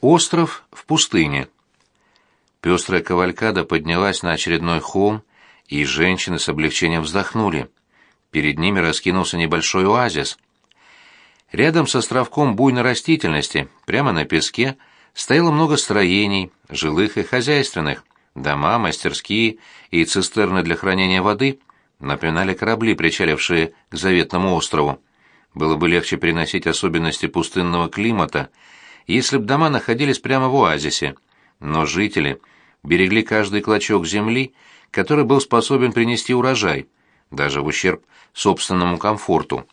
Остров в пустыне. Пестрая кавалькада поднялась на очередной холм, и женщины с облегчением вздохнули. Перед ними раскинулся небольшой оазис. Рядом с островком буйной растительности, прямо на песке, стояло много строений, жилых и хозяйственных. Дома, мастерские и цистерны для хранения воды напоминали корабли, причалившие к заветному острову. Было бы легче переносить особенности пустынного климата, если б дома находились прямо в оазисе. Но жители берегли каждый клочок земли, который был способен принести урожай, даже в ущерб собственному комфорту.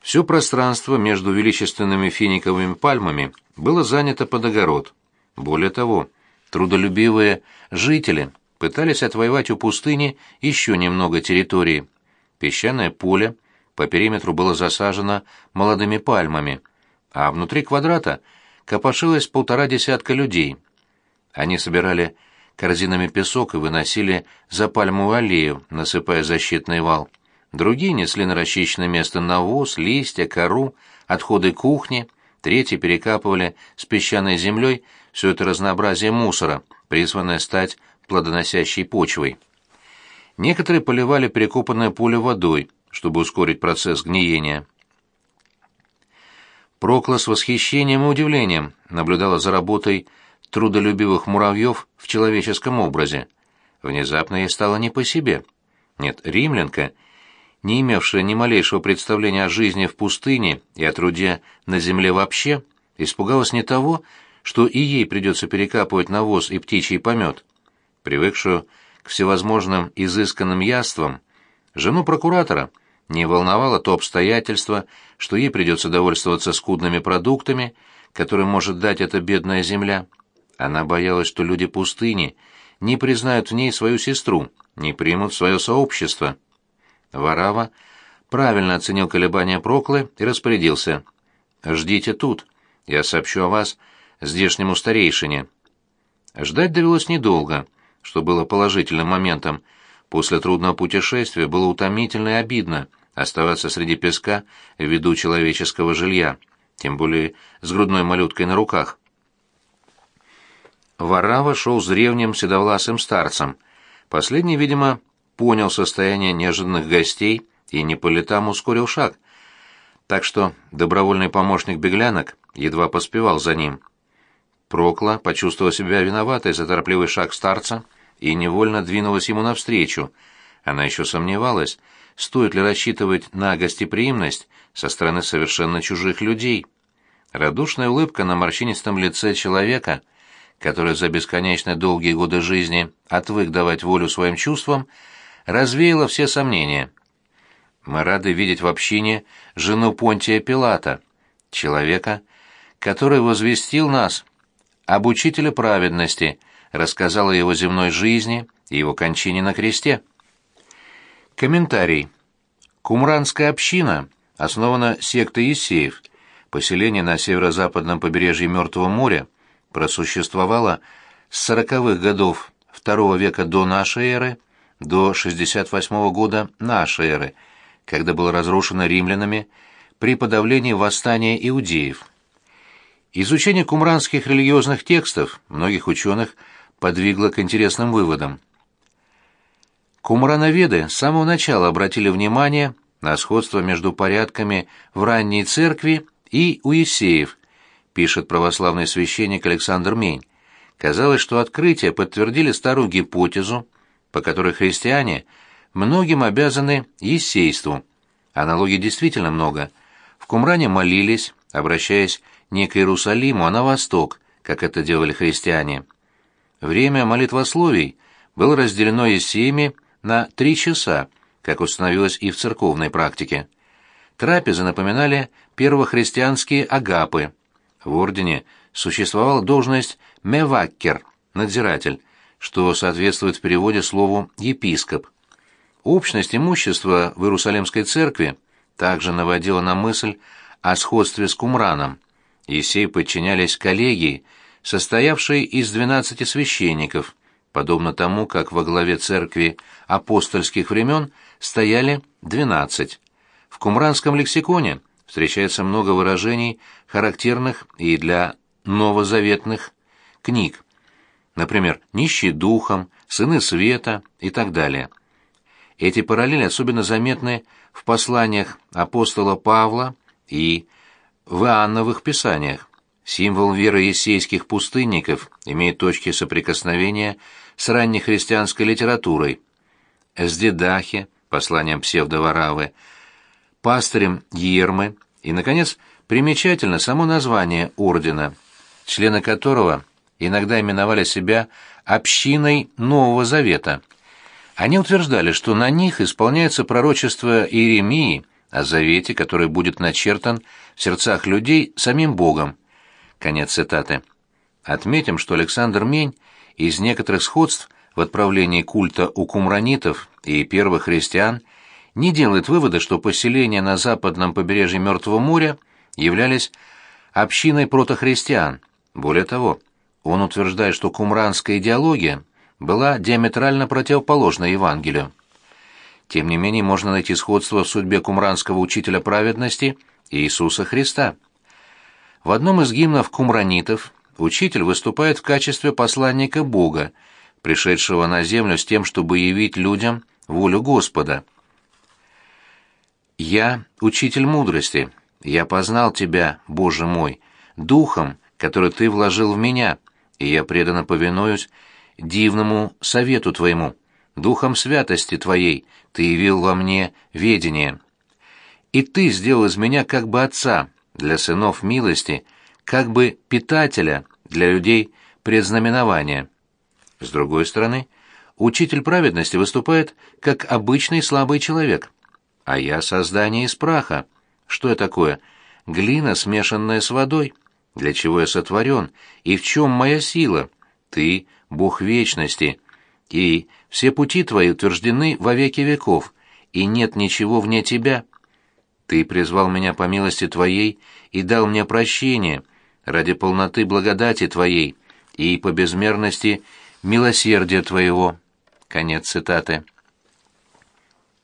Все пространство между величественными финиковыми пальмами было занято под огород. Более того, трудолюбивые жители пытались отвоевать у пустыни еще немного территории. Песчаное поле по периметру было засажено молодыми пальмами, а внутри квадрата копошилось полтора десятка людей. Они собирали корзинами песок и выносили за пальмовую аллею, насыпая защитный вал. Другие несли на расчищенное место навоз, листья, кору, отходы кухни, третьи перекапывали с песчаной землей все это разнообразие мусора, призванное стать плодоносящей почвой. Некоторые поливали перекопанное поле водой, чтобы ускорить процесс гниения. Прокла с восхищением и удивлением наблюдала за работой трудолюбивых муравьев в человеческом образе. Внезапно ей стало не по себе. Нет, римлянка, не имевшая ни малейшего представления о жизни в пустыне и о труде на земле вообще, испугалась не того, что и ей придется перекапывать навоз и птичий помет. Привыкшую к всевозможным изысканным яствам, жену прокуратора не волновало то обстоятельство, что ей придется довольствоваться скудными продуктами, которые может дать эта бедная земля. Она боялась, что люди пустыни не признают в ней свою сестру, не примут свое сообщество. Варава правильно оценил колебания Проклы и распорядился. «Ждите тут. Я сообщу о вас здешнему старейшине». Ждать довелось недолго, что было положительным моментом. После трудного путешествия было утомительно и обидно оставаться среди песка в виду человеческого жилья, тем более с грудной малюткой на руках. Варава шел с древним седовласым старцем. Последний, видимо, понял состояние неожиданных гостей и не по летам ускорил шаг. Так что добровольный помощник беглянок едва поспевал за ним. Прокла почувствовала себя виноватой за торопливый шаг старца и невольно двинулась ему навстречу. Она еще сомневалась, стоит ли рассчитывать на гостеприимность со стороны совершенно чужих людей. Радушная улыбка на морщинистом лице человека — который за бесконечно долгие годы жизни отвык давать волю своим чувствам, развеяло все сомнения. Мы рады видеть в общине жену Понтия Пилата, человека, который возвестил нас об учителе праведности, рассказал о его земной жизни и его кончине на кресте. Комментарий. Кумранская община основана сектой Исеев, поселение на северо-западном побережье Мертвого моря, просуществовала с сороковых годов II века до нашей эры до 68 года нашей эры, когда было разрушено римлянами при подавлении восстания иудеев. Изучение кумранских религиозных текстов многих ученых подвигло к интересным выводам. Кумрановеды с самого начала обратили внимание на сходство между порядками в ранней церкви и у Есеев, пишет православный священник Александр Мень, казалось, что открытия подтвердили старую гипотезу, по которой христиане многим обязаны есейству. Аналогий действительно много. В Кумране молились, обращаясь не к Иерусалиму, а на восток, как это делали христиане. Время молитвословий было разделено есеями на три часа, как установилось и в церковной практике. Трапезы напоминали первохристианские агапы – в ордене существовала должность меваккер, надзиратель, что соответствует в переводе слову епископ. Общность имущества в Иерусалимской церкви также наводила на мысль о сходстве с Кумраном. Есей подчинялись коллегии, состоявшей из двенадцати священников, подобно тому, как во главе церкви апостольских времен стояли двенадцать. В кумранском лексиконе встречается много выражений, характерных и для новозаветных книг, например, «Нищий духом», «Сыны света» и так далее. Эти параллели особенно заметны в посланиях апостола Павла и в Иоанновых писаниях. Символ веры ессейских пустынников имеет точки соприкосновения с раннехристианской литературой. С Дедахи, посланием псевдоваравы, пастырем Ермы и, наконец, примечательно само название ордена, члены которого иногда именовали себя «общиной Нового Завета». Они утверждали, что на них исполняется пророчество Иеремии о завете, который будет начертан в сердцах людей самим Богом. Конец цитаты. Отметим, что Александр Мень из некоторых сходств в отправлении культа у кумранитов и первых христиан не делает вывода, что поселения на западном побережье Мертвого моря являлись общиной протохристиан. Более того, он утверждает, что кумранская идеология была диаметрально противоположна Евангелию. Тем не менее, можно найти сходство в судьбе кумранского учителя праведности Иисуса Христа. В одном из гимнов кумранитов учитель выступает в качестве посланника Бога, пришедшего на землю с тем, чтобы явить людям волю Господа. «Я — учитель мудрости, я познал тебя, Боже мой, духом, который ты вложил в меня, и я преданно повинуюсь дивному совету твоему, духом святости твоей ты явил во мне ведение. И ты сделал из меня как бы отца для сынов милости, как бы питателя для людей предзнаменования. С другой стороны, учитель праведности выступает как обычный слабый человек, а я создание из праха. Что я такое? Глина, смешанная с водой. Для чего я сотворен? И в чем моя сила? Ты — Бог вечности. И все пути твои утверждены во веки веков, и нет ничего вне тебя. Ты призвал меня по милости твоей и дал мне прощение ради полноты благодати твоей и по безмерности милосердия твоего». Конец цитаты.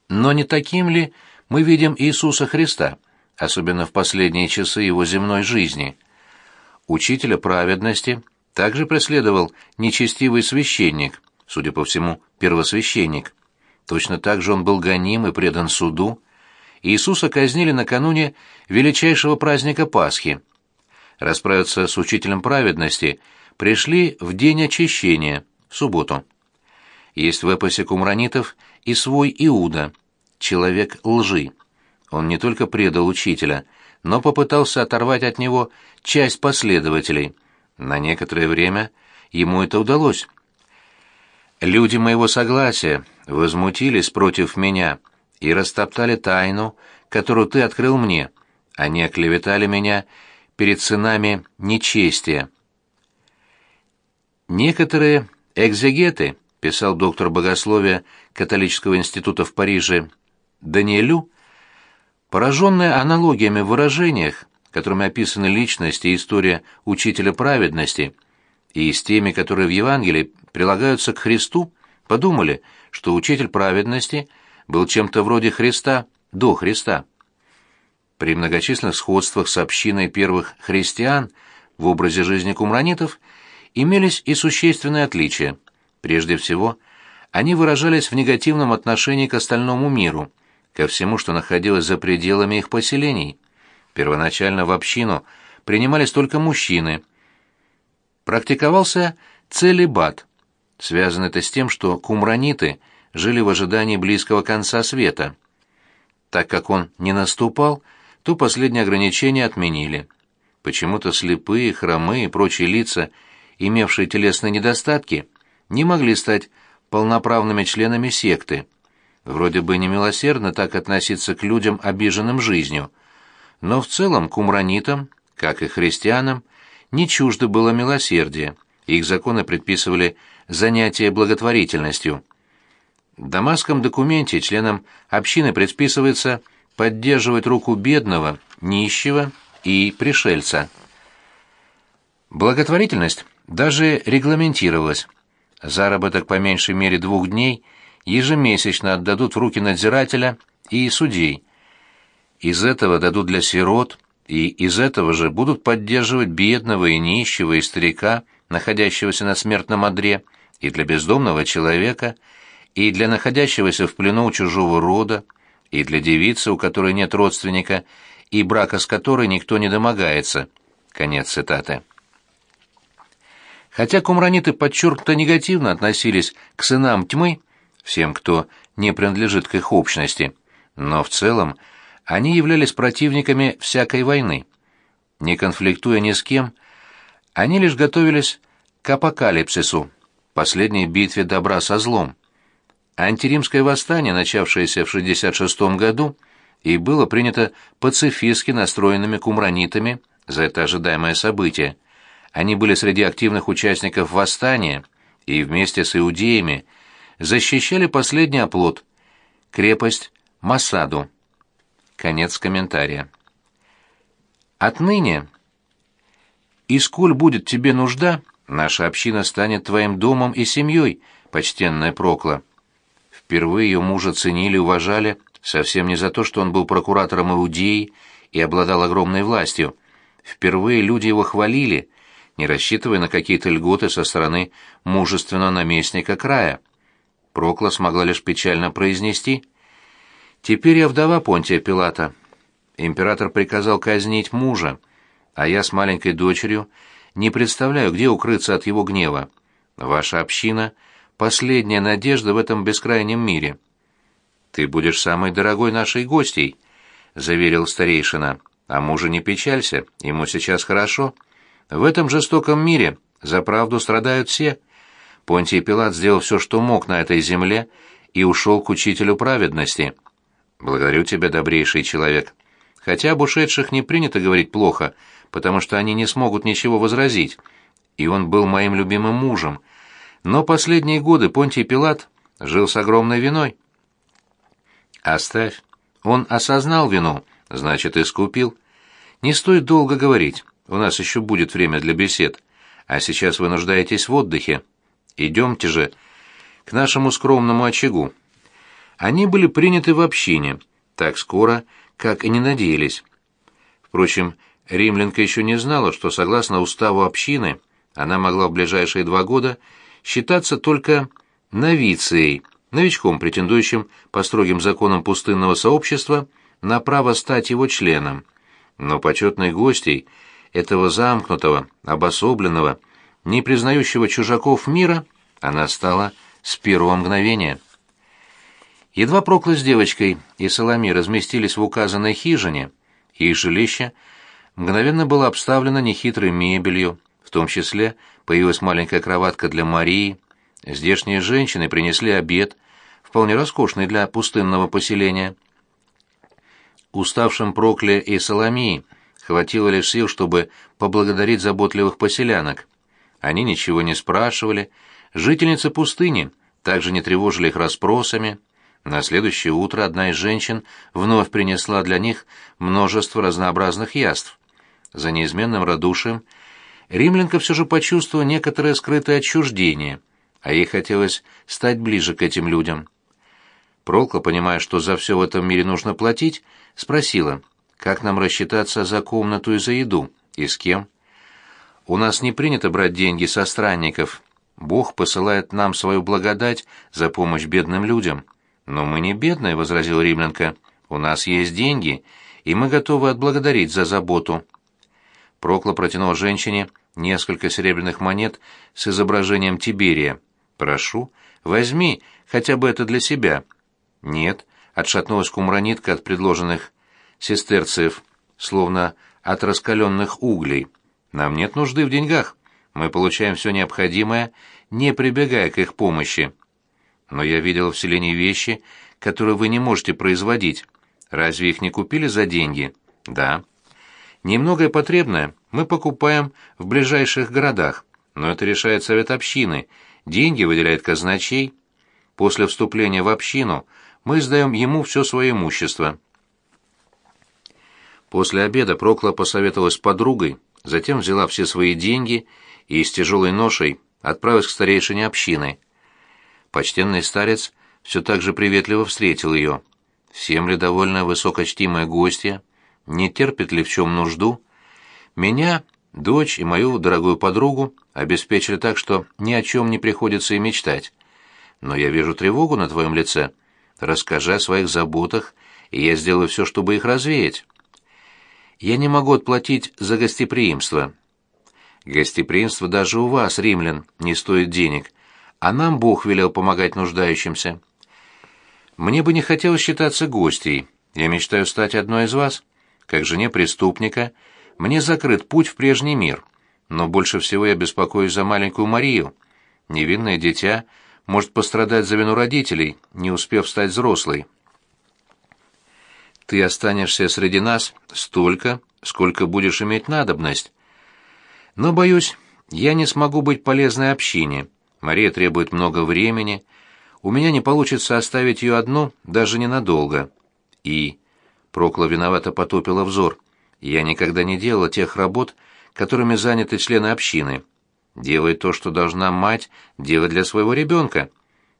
Но не таким ли мы видим Иисуса Христа, особенно в последние часы его земной жизни? Учителя праведности – также преследовал нечестивый священник, судя по всему, первосвященник. Точно так же он был гоним и предан суду. Иисуса казнили накануне величайшего праздника Пасхи. Расправиться с учителем праведности пришли в день очищения, в субботу. Есть в эпосе кумранитов и свой Иуда, человек лжи. Он не только предал учителя, но попытался оторвать от него часть последователей – на некоторое время ему это удалось. Люди моего согласия возмутились против меня и растоптали тайну, которую ты открыл мне. Они оклеветали меня перед сынами нечестия. Некоторые экзегеты, писал доктор богословия католического института в Париже Даниэлю, пораженные аналогиями в выражениях, которыми описаны личность и история учителя праведности, и с теми, которые в Евангелии прилагаются к Христу, подумали, что учитель праведности был чем-то вроде Христа до Христа. При многочисленных сходствах с общиной первых христиан в образе жизни кумранитов имелись и существенные отличия. Прежде всего, они выражались в негативном отношении к остальному миру, ко всему, что находилось за пределами их поселений. Первоначально в общину принимались только мужчины. Практиковался целебат. Связано это с тем, что кумраниты жили в ожидании близкого конца света. Так как он не наступал, то последние ограничения отменили. Почему-то слепые, хромые и прочие лица, имевшие телесные недостатки, не могли стать полноправными членами секты. Вроде бы немилосердно так относиться к людям, обиженным жизнью – но в целом кумранитам, как и христианам, не чуждо было милосердие, их законы предписывали занятие благотворительностью. В дамасском документе членам общины предписывается поддерживать руку бедного, нищего и пришельца. Благотворительность даже регламентировалась. Заработок по меньшей мере двух дней ежемесячно отдадут в руки надзирателя и судей – из этого дадут для сирот, и из этого же будут поддерживать бедного и нищего и старика, находящегося на смертном одре, и для бездомного человека, и для находящегося в плену чужого рода, и для девицы, у которой нет родственника, и брака с которой никто не домогается. Конец цитаты. Хотя кумраниты подчеркнуто негативно относились к сынам тьмы, всем, кто не принадлежит к их общности, но в целом они являлись противниками всякой войны. Не конфликтуя ни с кем, они лишь готовились к апокалипсису, последней битве добра со злом. Антиримское восстание, начавшееся в 66 году, и было принято пацифистски настроенными кумранитами за это ожидаемое событие. Они были среди активных участников восстания и вместе с иудеями защищали последний оплот – крепость Масаду. Конец комментария. Отныне, и сколь будет тебе нужда, наша община станет твоим домом и семьей, почтенная Прокла. Впервые ее мужа ценили и уважали совсем не за то, что он был прокуратором Иудеи и обладал огромной властью. Впервые люди его хвалили, не рассчитывая на какие-то льготы со стороны мужественного наместника края. Прокла смогла лишь печально произнести «Теперь я вдова Понтия Пилата. Император приказал казнить мужа, а я с маленькой дочерью не представляю, где укрыться от его гнева. Ваша община — последняя надежда в этом бескрайнем мире. Ты будешь самой дорогой нашей гостьей, заверил старейшина. А мужа не печалься, ему сейчас хорошо. В этом жестоком мире за правду страдают все. Понтий Пилат сделал все, что мог на этой земле, и ушел к учителю праведности. Благодарю тебя, добрейший человек. Хотя об ушедших не принято говорить плохо, потому что они не смогут ничего возразить. И он был моим любимым мужем — но последние годы Понтий Пилат жил с огромной виной. Оставь. Он осознал вину, значит, искупил. Не стоит долго говорить, у нас еще будет время для бесед. А сейчас вы нуждаетесь в отдыхе. Идемте же к нашему скромному очагу. Они были приняты в общине, так скоро, как и не надеялись. Впрочем, римлянка еще не знала, что, согласно уставу общины, она могла в ближайшие два года считаться только новицией, новичком, претендующим по строгим законам пустынного сообщества на право стать его членом. Но почетной гостей этого замкнутого, обособленного, не признающего чужаков мира, она стала с первого мгновения. Едва Прокла с девочкой и Соломи разместились в указанной хижине, их жилище мгновенно было обставлено нехитрой мебелью, в том числе появилась маленькая кроватка для Марии. Здешние женщины принесли обед, вполне роскошный для пустынного поселения. Уставшим Прокле и Соломии хватило лишь сил, чтобы поблагодарить заботливых поселянок. Они ничего не спрашивали, жительницы пустыни также не тревожили их расспросами. На следующее утро одна из женщин вновь принесла для них множество разнообразных яств. За неизменным радушием римлянка все же почувствовала некоторое скрытое отчуждение, а ей хотелось стать ближе к этим людям. Прокла, понимая, что за все в этом мире нужно платить, спросила, как нам рассчитаться за комнату и за еду, и с кем. «У нас не принято брать деньги со странников. Бог посылает нам свою благодать за помощь бедным людям». «Но мы не бедные», — возразил римлянка. «У нас есть деньги, и мы готовы отблагодарить за заботу». Прокла протянул женщине несколько серебряных монет с изображением Тиберия. «Прошу, возьми, хотя бы это для себя». «Нет», — отшатнулась кумранитка от предложенных сестерцев, словно от раскаленных углей. «Нам нет нужды в деньгах. Мы получаем все необходимое, не прибегая к их помощи. Но я видел в селении вещи, которые вы не можете производить. Разве их не купили за деньги?» «Да». Немногое потребное мы покупаем в ближайших городах, но это решает совет общины, деньги выделяет казначей. После вступления в общину мы сдаем ему все свое имущество. После обеда Прокла посоветовалась с подругой, затем взяла все свои деньги и с тяжелой ношей отправилась к старейшине общины. Почтенный старец все так же приветливо встретил ее. Всем ли довольно высокочтимая гостья, не терпит ли в чем нужду. Меня, дочь и мою дорогую подругу обеспечили так, что ни о чем не приходится и мечтать. Но я вижу тревогу на твоем лице. Расскажи о своих заботах, и я сделаю все, чтобы их развеять. Я не могу отплатить за гостеприимство. Гостеприимство даже у вас, римлян, не стоит денег, а нам Бог велел помогать нуждающимся. Мне бы не хотелось считаться гостьей. Я мечтаю стать одной из вас. Как жене преступника, мне закрыт путь в прежний мир. Но больше всего я беспокоюсь за маленькую Марию. Невинное дитя может пострадать за вину родителей, не успев стать взрослой. Ты останешься среди нас столько, сколько будешь иметь надобность. Но, боюсь, я не смогу быть полезной общине. Мария требует много времени. У меня не получится оставить ее одну даже ненадолго. И... Прокла виновато потупила взор. Я никогда не делала тех работ, которыми заняты члены общины. Делай то, что должна мать делать для своего ребенка.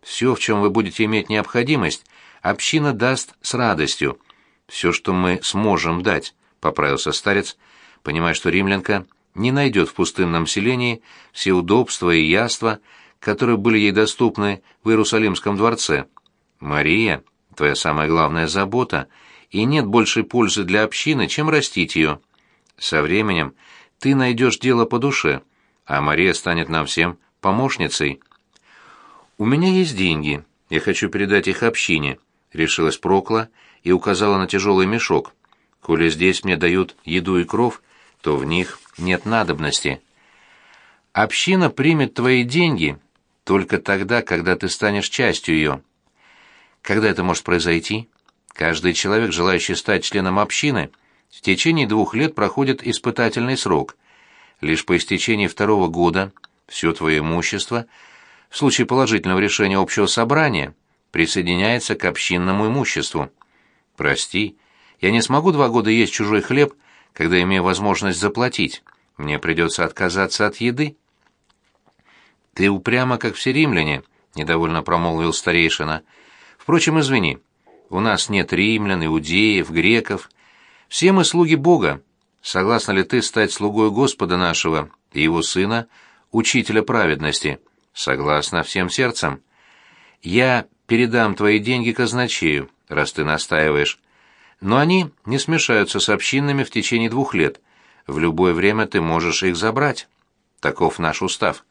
Все, в чем вы будете иметь необходимость, община даст с радостью все, что мы сможем дать», — поправился старец, понимая, что римлянка не найдет в пустынном селении все удобства и яства, которые были ей доступны в Иерусалимском дворце. «Мария, твоя самая главная забота, и нет большей пользы для общины, чем растить ее. Со временем ты найдешь дело по душе, а Мария станет нам всем помощницей». «У меня есть деньги, я хочу передать их общине», — решилась Прокла, — и указала на тяжелый мешок. «Коли здесь мне дают еду и кров, то в них нет надобности. Община примет твои деньги только тогда, когда ты станешь частью ее. Когда это может произойти? Каждый человек, желающий стать членом общины, в течение двух лет проходит испытательный срок. Лишь по истечении второго года все твое имущество, в случае положительного решения общего собрания, присоединяется к общинному имуществу. Прости, я не смогу два года есть чужой хлеб, когда имею возможность заплатить. Мне придется отказаться от еды. Ты упрямо, как все римляне, недовольно промолвил старейшина. Впрочем, извини, у нас нет римлян, иудеев, греков. Все мы слуги Бога. Согласна ли ты стать слугой Господа нашего и его сына, учителя праведности? Согласна всем сердцем. Я передам твои деньги казначею, раз ты настаиваешь. Но они не смешаются с общинами в течение двух лет. В любое время ты можешь их забрать. Таков наш устав.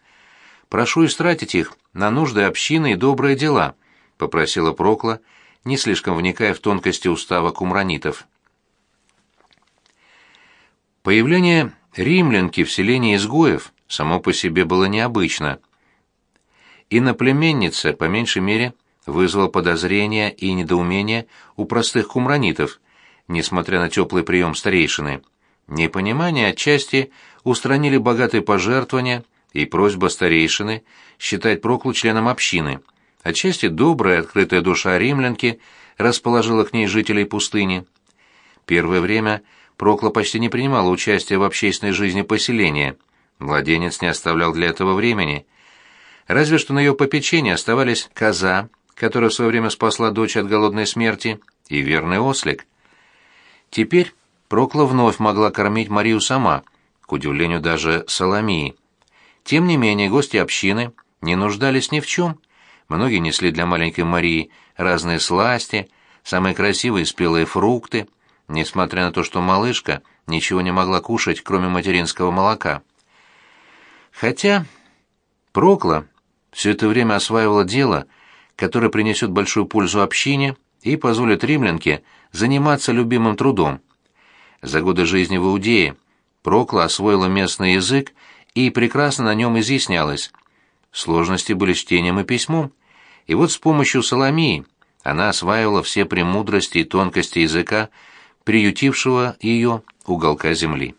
Прошу истратить их на нужды общины и добрые дела, попросила Прокла, не слишком вникая в тонкости устава кумранитов. Появление римлянки в селении изгоев само по себе было необычно. Иноплеменница, по меньшей мере, вызвал подозрения и недоумение у простых кумранитов, несмотря на теплый прием старейшины. Непонимание отчасти устранили богатые пожертвования и просьба старейшины считать Проклу членом общины. Отчасти добрая, открытая душа римлянки расположила к ней жителей пустыни. Первое время Прокла почти не принимала участия в общественной жизни поселения. Младенец не оставлял для этого времени. Разве что на ее попечении оставались коза, которая в свое время спасла дочь от голодной смерти, и верный ослик. Теперь Прокла вновь могла кормить Марию сама, к удивлению даже Соломии. Тем не менее, гости общины не нуждались ни в чем. Многие несли для маленькой Марии разные сласти, самые красивые спелые фрукты, несмотря на то, что малышка ничего не могла кушать, кроме материнского молока. Хотя Прокла все это время осваивала дело, который принесет большую пользу общине и позволит римлянке заниматься любимым трудом. За годы жизни в Иудее Прокла освоила местный язык и прекрасно на нем изъяснялась. Сложности были чтением и письмом, и вот с помощью Соломии она осваивала все премудрости и тонкости языка, приютившего ее уголка земли.